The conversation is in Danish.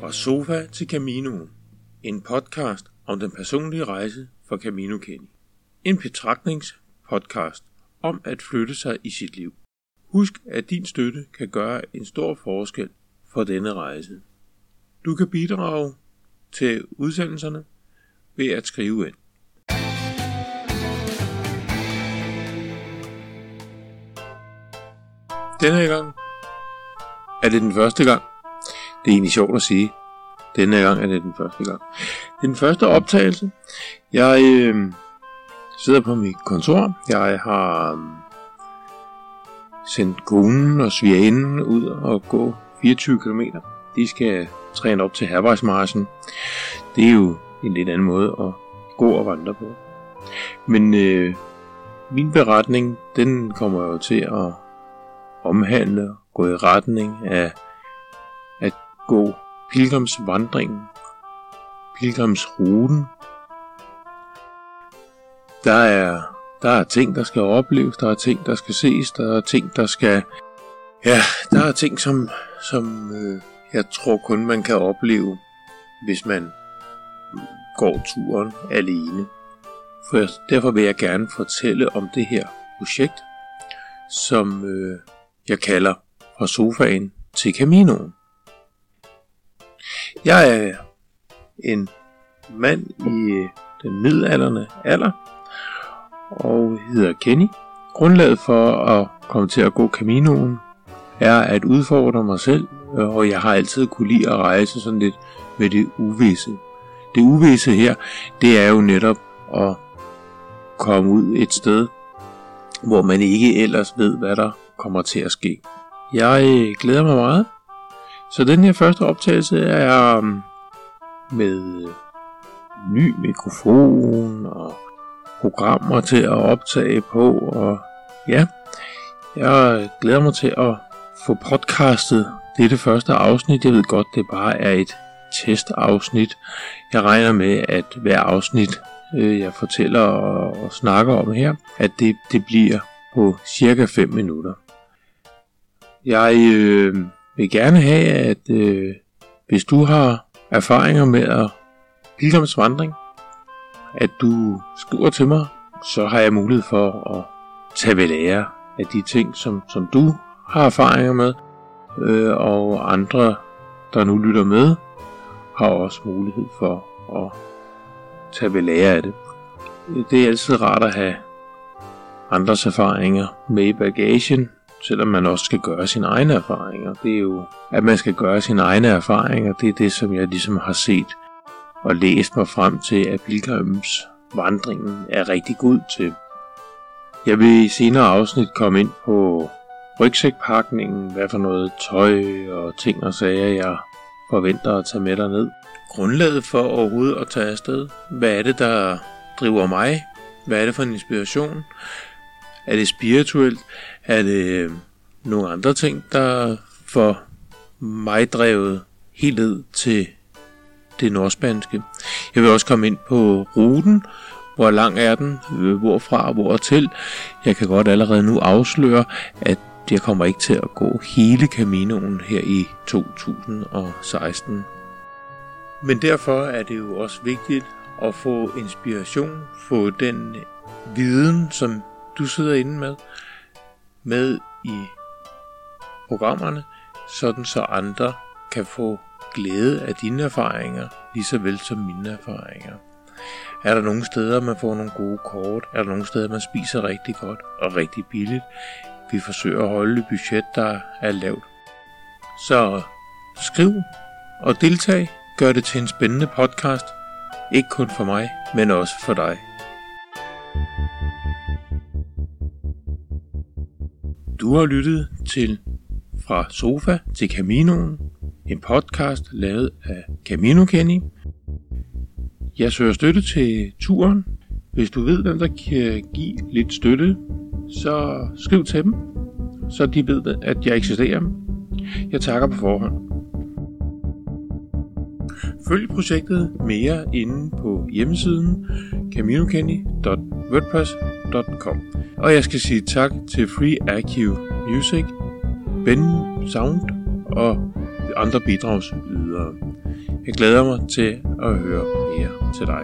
Fra sofa til Camino. En podcast om den personlige rejse for Camino Kenny. En betragtningspodcast om at flytte sig i sit liv. Husk, at din støtte kan gøre en stor forskel for denne rejse. Du kan bidrage til udsendelserne ved at skrive ind. Denne gang er det den første gang. Det er egentlig sjovt at sige. Denne her gang er det den første gang. Det er den første optagelse. Jeg øh, sidder på mit kontor. Jeg har øh, sendt konen og svigerinden ud og gå 24 km. De skal træne op til hervejsmarsen. Det er jo en lidt anden måde at gå og vandre på. Men øh, min beretning, den kommer jo til at omhandle, gå i retning af gå pilgrimsvandringen, pilgrimsruten. Der er, der er ting, der skal opleves, der er ting, der skal ses, der er ting, der skal... Ja, der er ting, som, som øh, jeg tror kun man kan opleve, hvis man går turen alene. For derfor vil jeg gerne fortælle om det her projekt, som øh, jeg kalder fra sofaen til Caminoen. Jeg er en mand i den middelalderne alder og hedder Kenny. Grundlaget for at komme til at gå Caminoen er at udfordre mig selv, og jeg har altid kunne lide at rejse sådan lidt med det uvisse. Det uvisse her, det er jo netop at komme ud et sted, hvor man ikke ellers ved, hvad der kommer til at ske. Jeg glæder mig meget. Så den her første optagelse er um, med øh, ny mikrofon og programmer til at optage på. Og ja, jeg glæder mig til at få podcastet dette første afsnit. Jeg ved godt, det bare er et testafsnit. Jeg regner med, at hver afsnit, øh, jeg fortæller og, og snakker om her, at det, det bliver på cirka 5 minutter. Jeg øh, vil gerne have, at øh, hvis du har erfaringer med at pilgrimsvandring, at du skriver til mig, så har jeg mulighed for at tage ved lære af de ting, som, som du har erfaringer med, øh, og andre, der nu lytter med, har også mulighed for at tage ved lære af det. Det er altid rart at have andres erfaringer med i bagagen, selvom man også skal gøre sine egne erfaringer. Det er jo, at man skal gøre sine egne erfaringer, det er det, som jeg ligesom har set og læst mig frem til, at pilgrims vandringen er rigtig god til. Jeg vil i senere afsnit komme ind på rygsækpakningen, hvad for noget tøj og ting og sager, jeg forventer at tage med derned. Grundlaget for overhovedet at tage afsted. Hvad er det, der driver mig? Hvad er det for en inspiration? Er det spirituelt? Er det nogle andre ting, der får mig drevet helt ned til det nordspanske? Jeg vil også komme ind på ruten. Hvor lang er den? Hvorfra og hvor til? Jeg kan godt allerede nu afsløre, at jeg kommer ikke til at gå hele Caminoen her i 2016. Men derfor er det jo også vigtigt at få inspiration, få den viden, som du sidder inde med, med i programmerne, sådan så andre kan få glæde af dine erfaringer, lige så vel som mine erfaringer. Er der nogle steder, man får nogle gode kort? Er der nogle steder, man spiser rigtig godt og rigtig billigt? Vi forsøger at holde et budget, der er lavt. Så skriv og deltag. Gør det til en spændende podcast. Ikke kun for mig, men også for dig. Du har lyttet til Fra Sofa til Caminoen, en podcast lavet af Camino Kenny. Jeg søger støtte til turen. Hvis du ved, hvem der kan give lidt støtte, så skriv til dem, så de ved, at jeg eksisterer. Jeg takker på forhånd. Følg projektet mere inde på hjemmesiden caminokenny.wordpress.com Og jeg skal sige tak til Free Archive Music, Ben Sound og andre bidragsydere. Jeg glæder mig til at høre mere til dig.